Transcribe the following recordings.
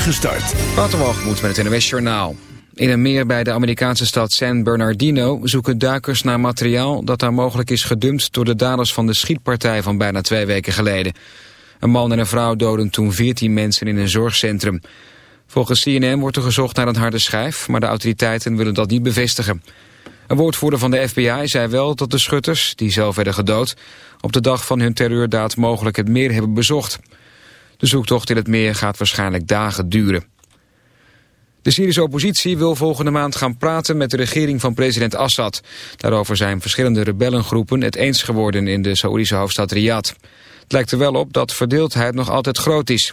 spoedige start. Met het NWS Journaal. In een meer bij de Amerikaanse stad San Bernardino zoeken duikers naar materiaal dat daar mogelijk is gedumpt door de daders van de schietpartij van bijna twee weken geleden. Een man en een vrouw doden toen 14 mensen in een zorgcentrum. Volgens CNN wordt er gezocht naar een harde schijf, maar de autoriteiten willen dat niet bevestigen. Een woordvoerder van de FBI zei wel dat de schutters, die zelf werden gedood, op de dag van hun terreurdaad mogelijk het meer hebben bezocht. De zoektocht in het meer gaat waarschijnlijk dagen duren. De Syrische oppositie wil volgende maand gaan praten met de regering van president Assad. Daarover zijn verschillende rebellengroepen het eens geworden in de Saoedische hoofdstad Riyadh. Het lijkt er wel op dat verdeeldheid nog altijd groot is.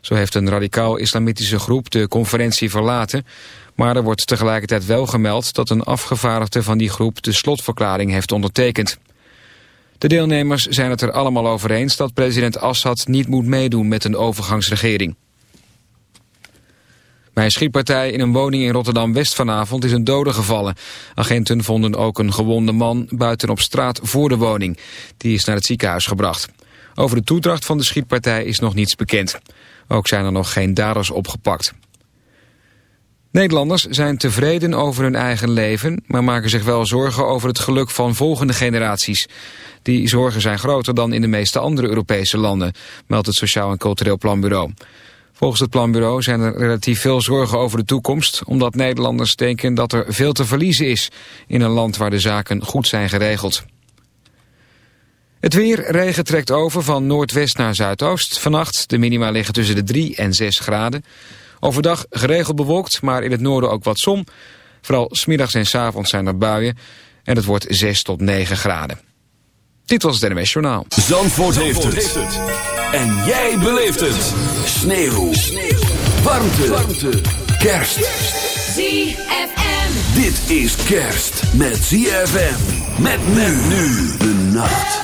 Zo heeft een radicaal-islamitische groep de conferentie verlaten... maar er wordt tegelijkertijd wel gemeld dat een afgevaardigde van die groep de slotverklaring heeft ondertekend. De deelnemers zijn het er allemaal over eens dat president Assad niet moet meedoen met een overgangsregering. Bij een schietpartij in een woning in Rotterdam-West vanavond is een dode gevallen. Agenten vonden ook een gewonde man buiten op straat voor de woning. Die is naar het ziekenhuis gebracht. Over de toedracht van de schietpartij is nog niets bekend. Ook zijn er nog geen daders opgepakt. Nederlanders zijn tevreden over hun eigen leven... maar maken zich wel zorgen over het geluk van volgende generaties. Die zorgen zijn groter dan in de meeste andere Europese landen... meldt het Sociaal en Cultureel Planbureau. Volgens het planbureau zijn er relatief veel zorgen over de toekomst... omdat Nederlanders denken dat er veel te verliezen is... in een land waar de zaken goed zijn geregeld. Het weer, regen trekt over van noordwest naar zuidoost. Vannacht, de minima liggen tussen de 3 en 6 graden. Overdag geregeld bewolkt, maar in het noorden ook wat zon. Vooral smiddags en s avonds zijn er buien. En het wordt 6 tot 9 graden. Dit was het NMS Journaal. Zandvoort, heeft, het. En jij beleeft het. Sneeuw. Sneeuw. Warmte. Warmte. Kerst. ZFM. Dit is kerst met ZFM. Met men nu de nacht.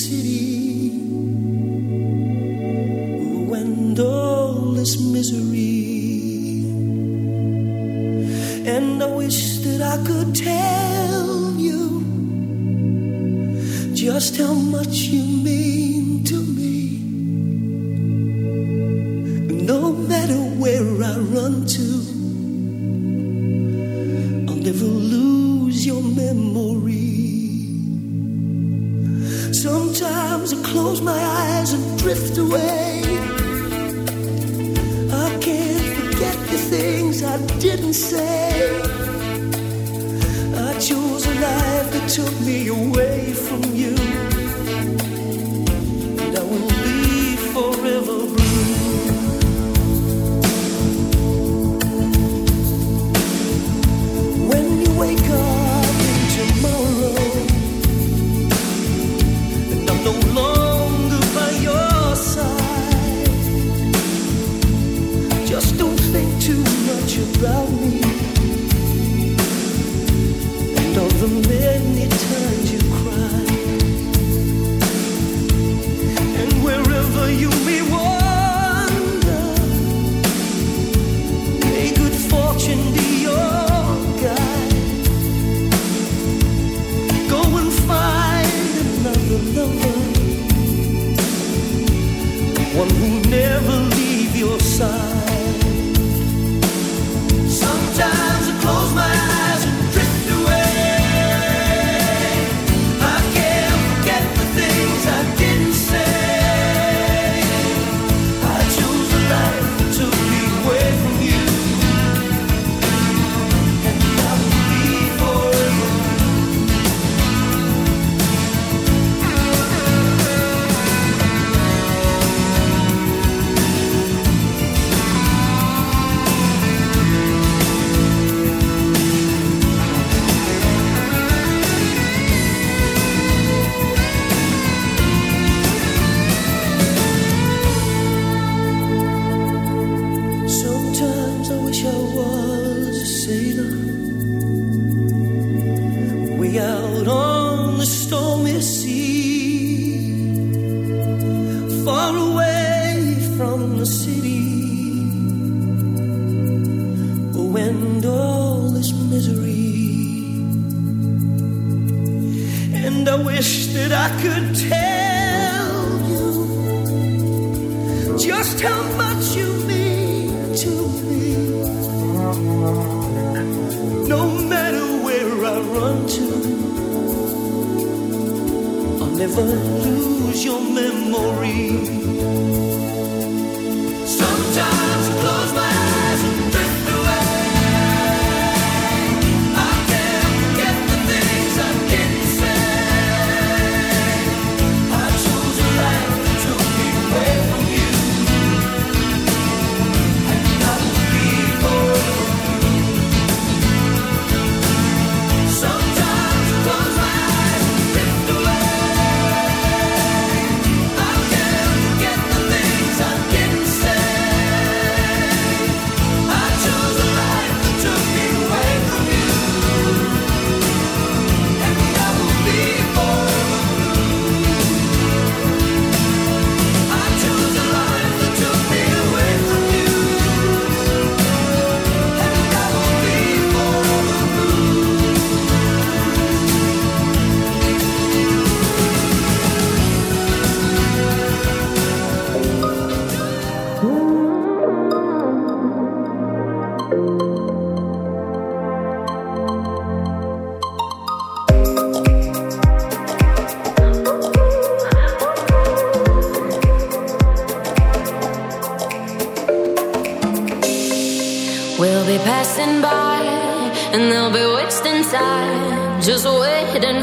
city will end all this misery. And I wish that I could tell you just how much you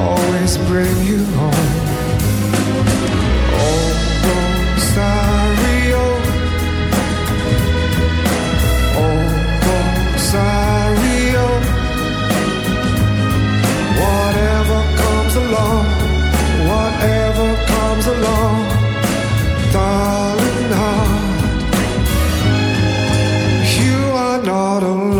always bring you home. Oh, Rosario. Oh, Rosario. Whatever comes along, whatever comes along, darling heart, you are not alone.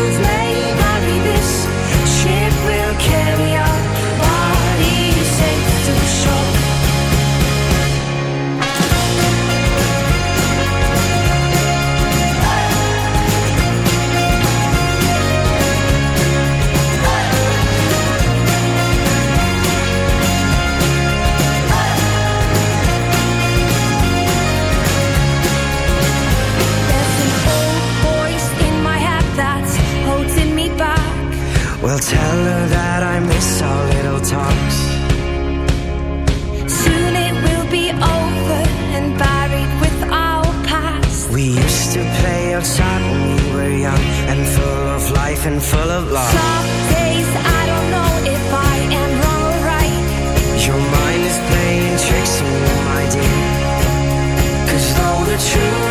young and full of life and full of love. Some days I don't know if I am wrong or right. Your mind is playing tricks on you, my dear. Cause though the truth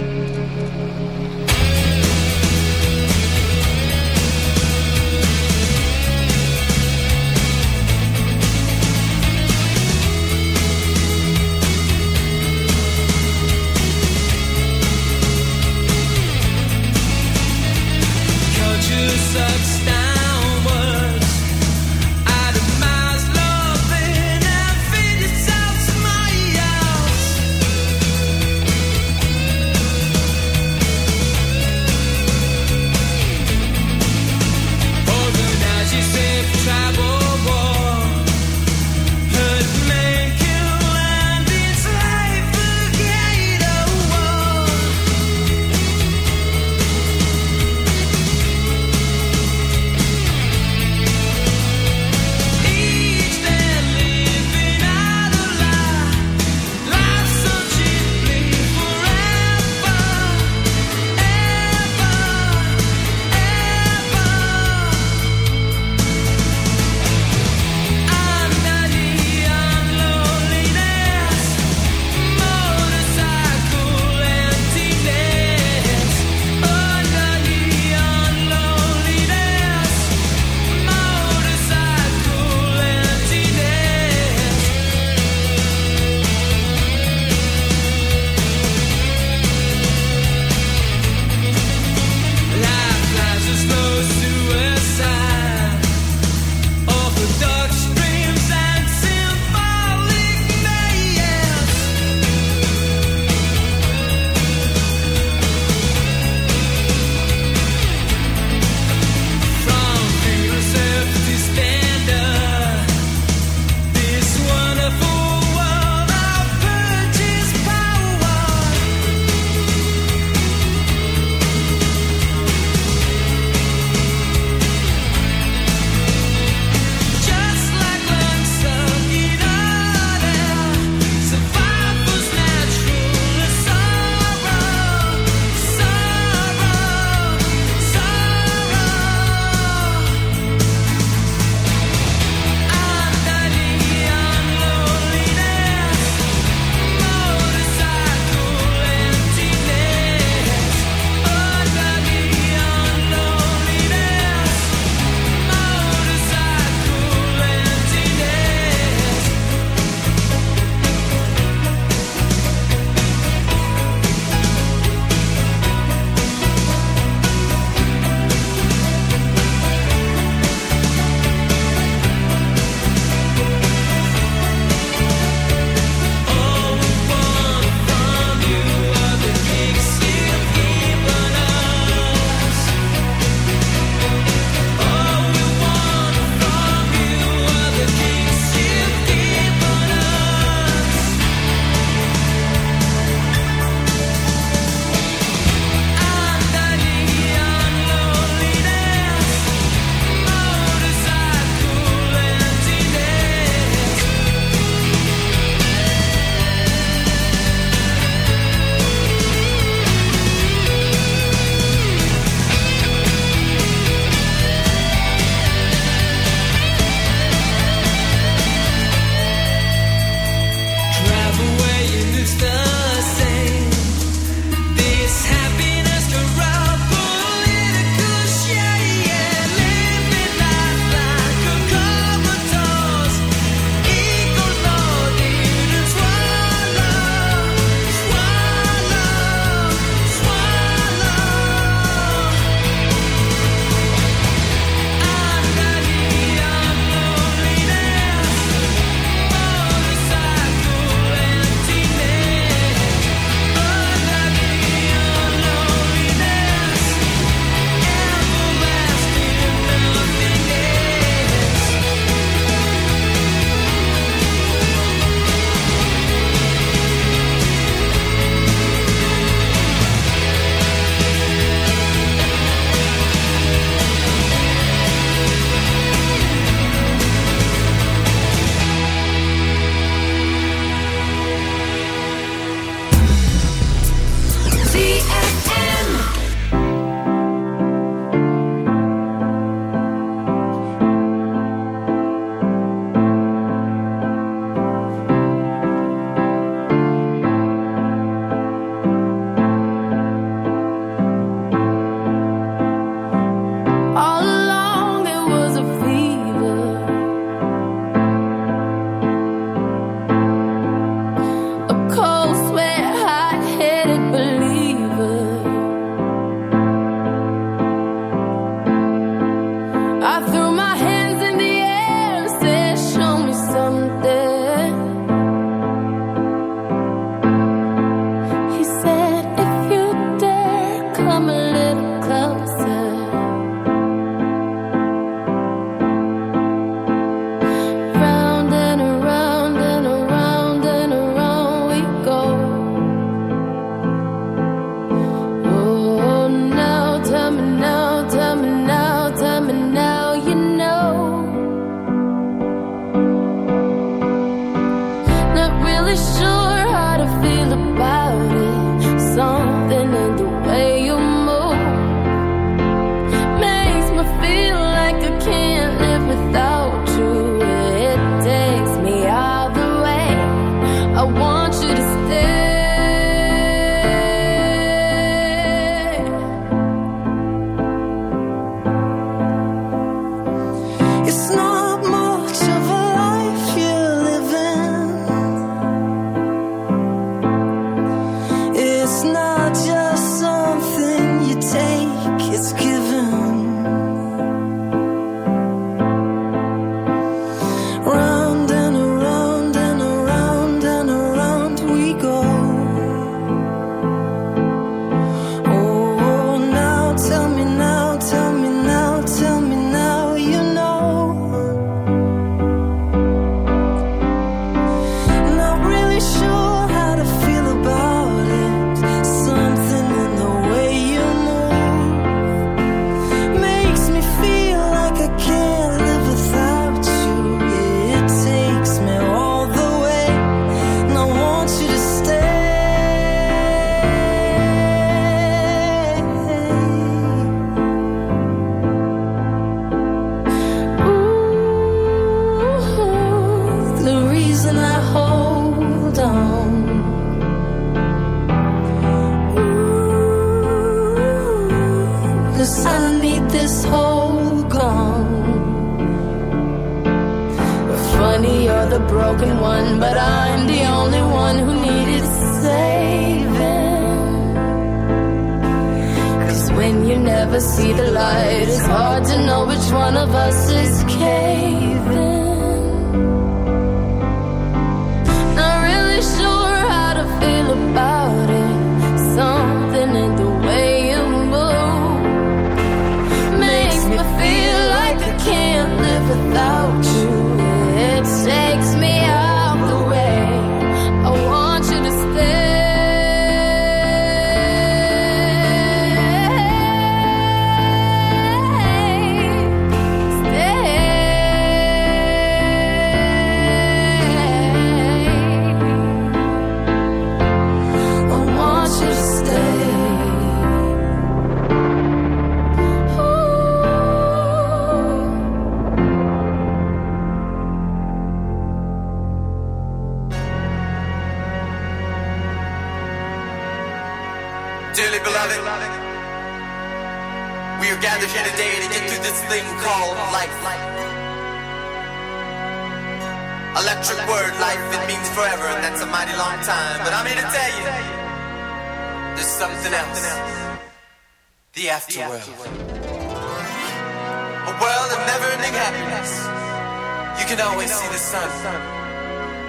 can always see the sun,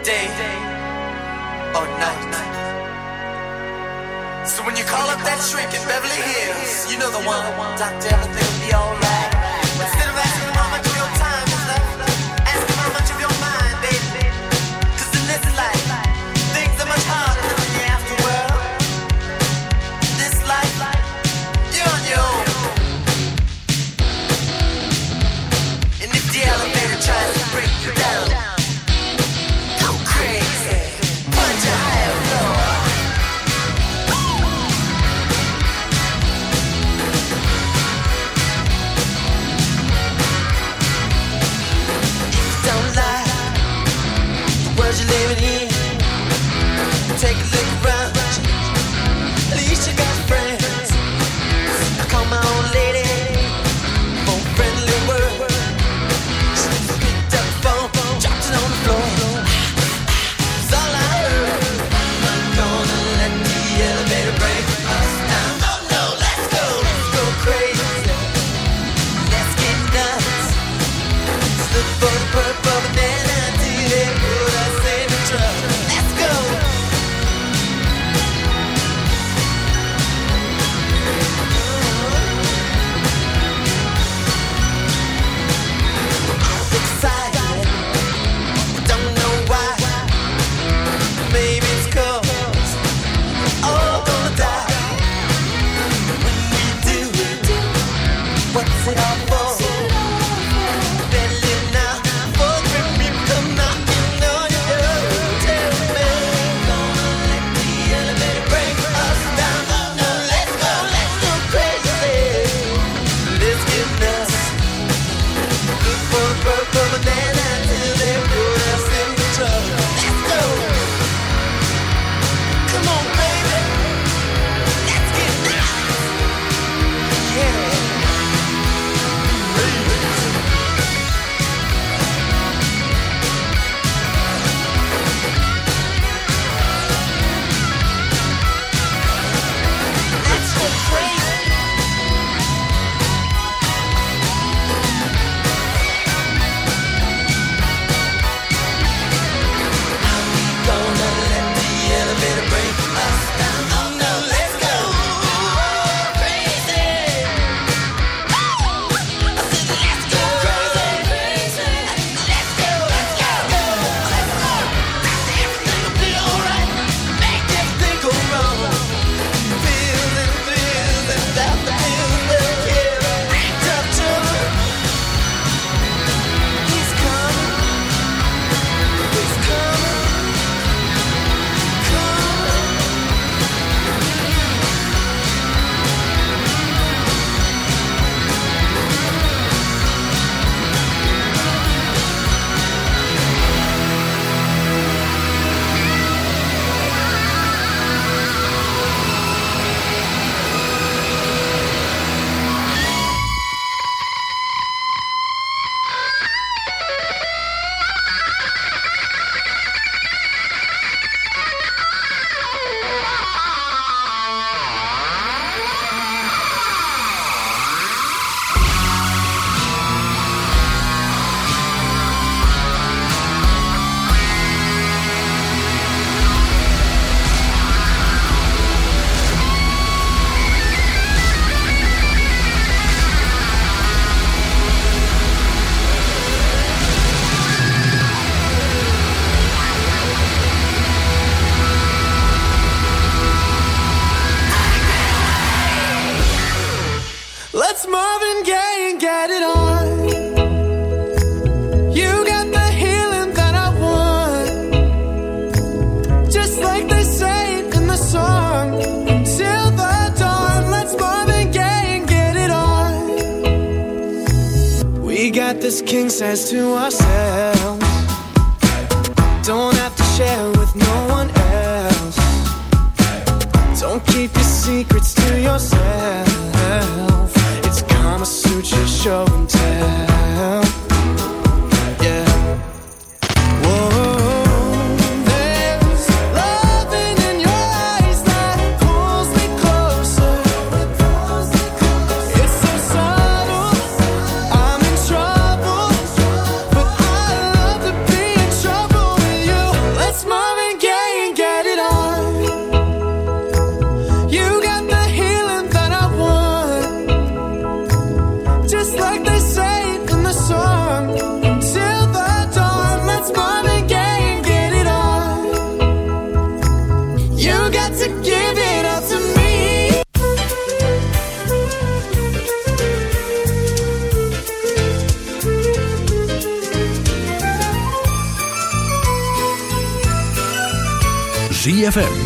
day or night. So when you call up that shrink in Beverly Hills, you know the one. Doctor, everything'll be alright.